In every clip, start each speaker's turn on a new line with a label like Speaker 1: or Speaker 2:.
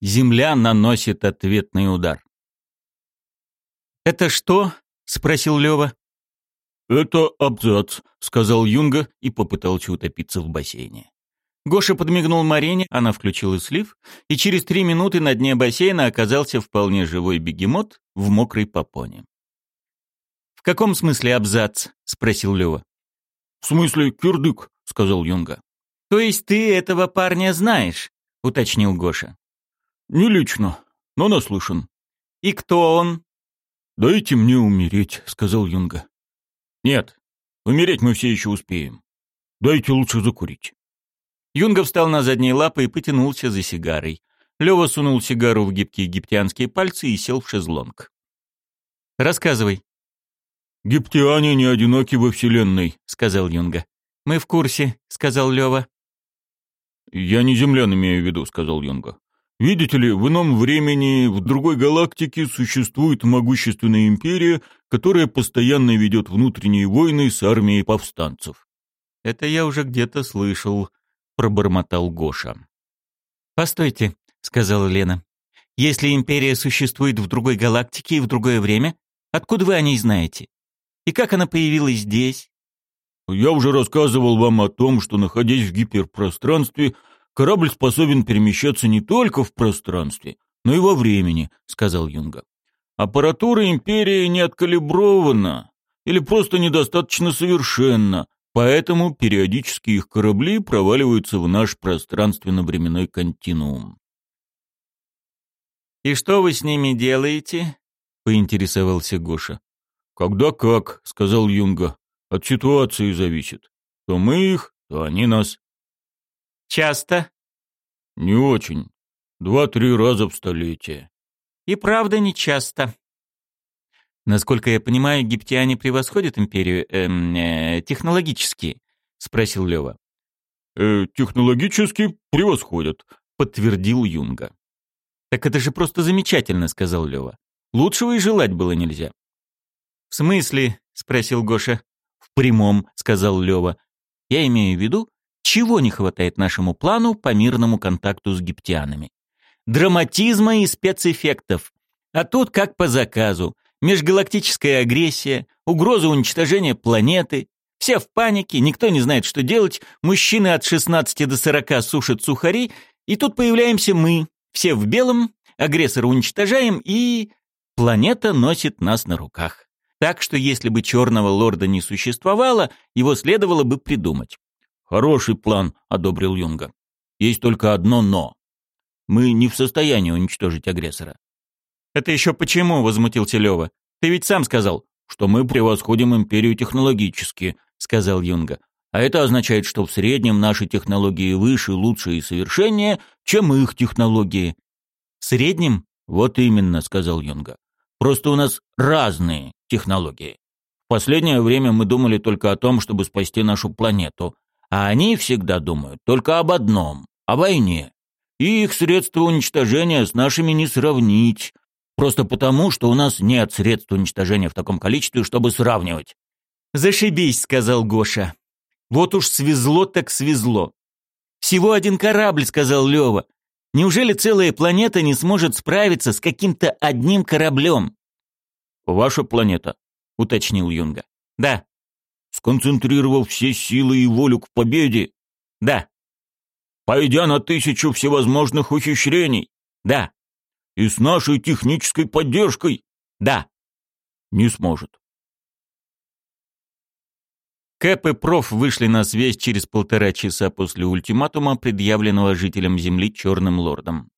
Speaker 1: Земля наносит ответный удар. «Это что?» — спросил Лёва.
Speaker 2: «Это абзац», — сказал Юнга и попытался утопиться в бассейне.
Speaker 1: Гоша подмигнул Марине, она включила слив, и через три минуты на дне бассейна оказался вполне живой бегемот в мокрой попоне. «В каком смысле абзац?» — спросил Лёва.
Speaker 2: «В смысле кирдык», — сказал Юнга.
Speaker 1: «То есть ты этого парня знаешь?» — уточнил Гоша.
Speaker 2: «Не лично, но наслышан».
Speaker 1: «И кто он?»
Speaker 2: «Дайте мне умереть», — сказал Юнга. «Нет, умереть мы все еще успеем. Дайте лучше закурить».
Speaker 1: Юнга встал на задние лапы и потянулся за сигарой. Лёва сунул сигару в гибкие египтянские пальцы и сел в шезлонг. «Рассказывай».
Speaker 2: «Гиптиане не одиноки во Вселенной», — сказал Юнга.
Speaker 1: «Мы в курсе», — сказал Лёва.
Speaker 2: «Я не землян имею в виду», — сказал Юнга. «Видите ли, в ином времени, в другой галактике существует могущественная империя, которая постоянно ведет внутренние войны с армией повстанцев».
Speaker 1: «Это я уже где-то слышал», — пробормотал Гоша. «Постойте», — сказала Лена. «Если империя существует в другой галактике и в другое время, откуда вы о ней знаете? И как она появилась здесь?»
Speaker 2: «Я уже рассказывал вам о том, что, находясь в гиперпространстве, корабль способен перемещаться не только в пространстве, но и во времени», — сказал Юнга. «Аппаратура Империи не откалибрована или просто недостаточно совершенна, поэтому периодически их корабли проваливаются в наш пространственно-временной континуум».
Speaker 1: «И что вы с ними делаете?» — поинтересовался Гоша.
Speaker 2: «Когда как», — сказал Юнга. «От ситуации зависит. То мы их, то они нас».
Speaker 1: «Часто?»
Speaker 2: «Не очень. Два-три раза в столетие».
Speaker 1: «И правда не часто». «Насколько я понимаю, египтяне превосходят империю эм, э, технологически?» — спросил Лёва.
Speaker 2: «Э, «Технологически превосходят», — подтвердил Юнга.
Speaker 1: «Так это же просто замечательно», — сказал Лёва. «Лучшего и желать было нельзя». «В смысле?» — спросил Гоша. «В прямом», — сказал Лёва. «Я имею в виду, чего не хватает нашему плану по мирному контакту с гиптянами. Драматизма и спецэффектов. А тут как по заказу. Межгалактическая агрессия, угроза уничтожения планеты. Все в панике, никто не знает, что делать. Мужчины от 16 до 40 сушат сухари. И тут появляемся мы. Все в белом, агрессора уничтожаем и... Планета носит нас на руках. Так что если бы черного лорда не существовало, его следовало бы придумать.
Speaker 2: «Хороший план», — одобрил Юнга. «Есть только одно «но». Мы не в состоянии уничтожить агрессора».
Speaker 1: «Это еще почему?» — возмутился Лева. «Ты ведь сам сказал».
Speaker 2: «Что мы превосходим империю технологически», — сказал Юнга. «А это означает, что в среднем наши технологии выше, лучше и совершеннее, чем их технологии».
Speaker 1: «В среднем?»
Speaker 2: «Вот именно», — сказал Юнга. «Просто у нас разные технологии. В последнее время мы думали только о том, чтобы спасти нашу планету, а они всегда думают только об одном — о войне. И их средства уничтожения с нашими не сравнить, просто потому, что у нас нет средств уничтожения в таком количестве, чтобы сравнивать.
Speaker 1: «Зашибись», — сказал Гоша. «Вот уж свезло так свезло». «Всего один корабль», — сказал Лева. «Неужели целая планета не сможет справиться с каким-то одним кораблем?»
Speaker 2: «Ваша планета», — уточнил Юнга.
Speaker 1: «Да».
Speaker 2: «Сконцентрировав все силы и волю к победе?»
Speaker 1: «Да».
Speaker 2: «Пойдя на тысячу всевозможных ухищрений?»
Speaker 1: «Да».
Speaker 2: «И с нашей технической поддержкой?»
Speaker 1: «Да».
Speaker 2: «Не сможет».
Speaker 1: Кэп и проф вышли на связь через полтора часа после ультиматума, предъявленного жителям Земли Черным Лордом.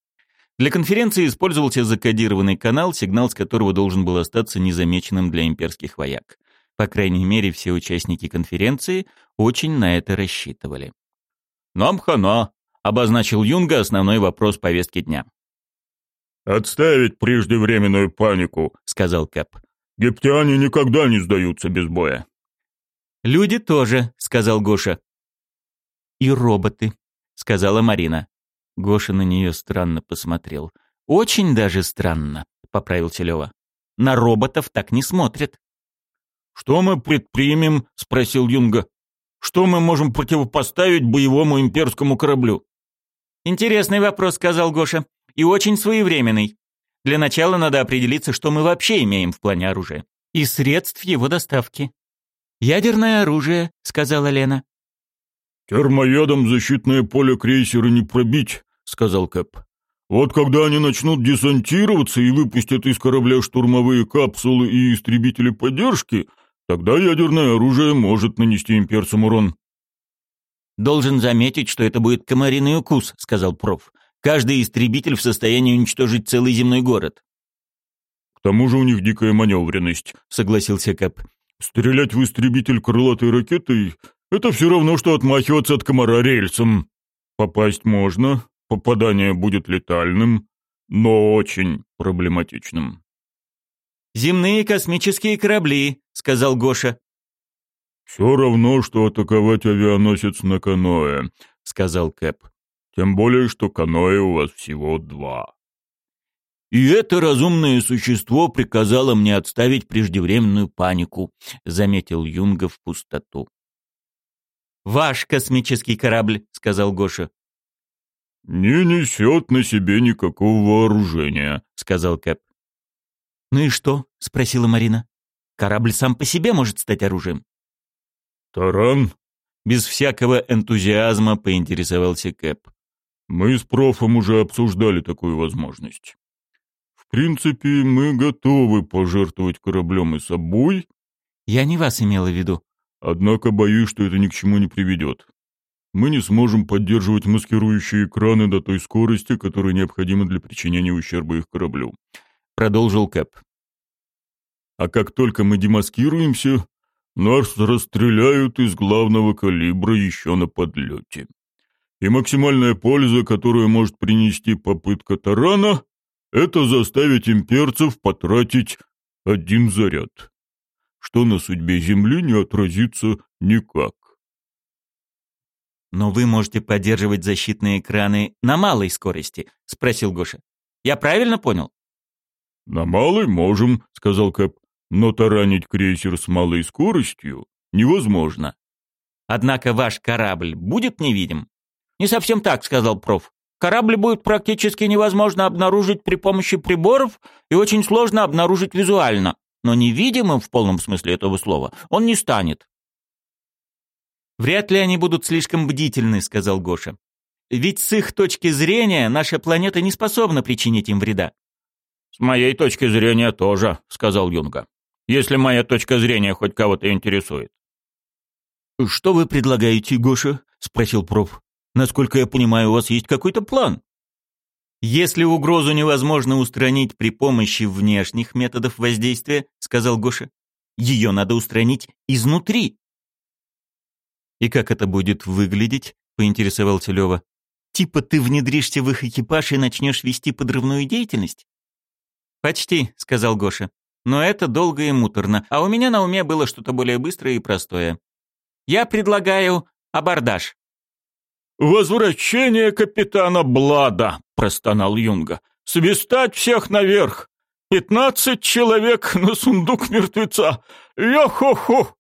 Speaker 1: Для конференции использовался закодированный канал, сигнал с которого должен был остаться незамеченным для имперских вояк. По крайней мере, все участники конференции очень на это рассчитывали.
Speaker 2: «Нам хана», — обозначил Юнга основной вопрос повестки дня.
Speaker 3: «Отставить преждевременную панику», —
Speaker 1: сказал Кэп.
Speaker 3: «Гептиане никогда не сдаются без боя».
Speaker 1: «Люди тоже», — сказал Гоша. «И роботы», — сказала Марина. Гоша на нее странно посмотрел. «Очень даже странно», — поправился Лева. «На роботов так не смотрят».
Speaker 2: «Что мы предпримем?» — спросил Юнга. «Что мы можем противопоставить боевому имперскому кораблю?»
Speaker 1: «Интересный вопрос», — сказал Гоша. И очень своевременный. Для начала надо определиться, что мы вообще имеем в плане оружия. И средств его доставки. «Ядерное оружие», — сказала Лена.
Speaker 3: «Термоядом защитное поле крейсера не пробить», — сказал Кэп. «Вот когда они начнут десантироваться и выпустят из корабля штурмовые капсулы и истребители поддержки, тогда ядерное оружие может нанести имперцам урон».
Speaker 1: «Должен заметить, что это будет комариный укус», — сказал проф. «Каждый истребитель в состоянии уничтожить целый земной город».
Speaker 3: «К тому же у них дикая маневренность», — согласился Кэп. «Стрелять в истребитель крылатой ракетой — это все равно, что отмахиваться от комара рельсом. Попасть можно, попадание будет летальным, но очень проблематичным».
Speaker 1: «Земные космические корабли», — сказал Гоша.
Speaker 3: «Все равно, что атаковать авианосец на каноэ», — сказал Кэп. «Тем более, что каноэ у вас всего два».
Speaker 2: «И это разумное существо приказало мне отставить преждевременную панику», — заметил Юнга в пустоту.
Speaker 1: «Ваш космический корабль», — сказал Гоша.
Speaker 3: «Не несет на себе никакого вооружения», — сказал Кэп.
Speaker 1: «Ну и что?» — спросила Марина. «Корабль сам по себе может стать оружием».
Speaker 3: «Таран?»
Speaker 2: Без всякого энтузиазма поинтересовался Кэп.
Speaker 3: «Мы с профом уже обсуждали такую возможность. В принципе, мы готовы пожертвовать кораблем и собой».
Speaker 1: «Я не вас имела в виду».
Speaker 3: «Однако боюсь, что это ни к чему не приведет. Мы не сможем поддерживать маскирующие экраны до той скорости, которая необходима для причинения ущерба их кораблю», — продолжил Кэп. «А как только мы демаскируемся, нас расстреляют из главного калибра еще на подлете. И максимальная польза, которую может принести попытка тарана, это заставить имперцев потратить один заряд, что на судьбе Земли не отразится никак.
Speaker 1: «Но вы можете поддерживать защитные экраны на малой скорости?» — спросил Гоша. «Я правильно понял?»
Speaker 3: «На малой можем», — сказал Кэп но таранить крейсер с малой скоростью невозможно.
Speaker 1: Однако ваш корабль будет невидим? Не совсем так, сказал проф. Корабль будет практически невозможно обнаружить при помощи приборов и очень сложно обнаружить визуально. Но невидимым в полном смысле этого слова он не станет. Вряд ли они будут слишком бдительны, сказал Гоша. Ведь с их точки зрения наша планета не способна причинить им вреда.
Speaker 2: С моей точки зрения тоже, сказал Юнга если моя точка зрения хоть кого-то интересует.
Speaker 1: «Что вы предлагаете, Гоша?» — спросил проф. «Насколько я понимаю, у вас есть какой-то план?» «Если угрозу невозможно устранить при помощи внешних методов воздействия», — сказал Гоша, — «ее надо устранить изнутри». «И как это будет выглядеть?» — поинтересовался Лева. «Типа ты внедришься в их экипаж и начнешь вести подрывную деятельность?» «Почти», — сказал Гоша. Но это долго и муторно, а у меня на уме было что-то более быстрое и простое. Я предлагаю абордаж.
Speaker 3: «Возвращение капитана Блада», — простонал Юнга. «Свистать всех наверх! Пятнадцать человек на сундук мертвеца! Йо-хо-хо!»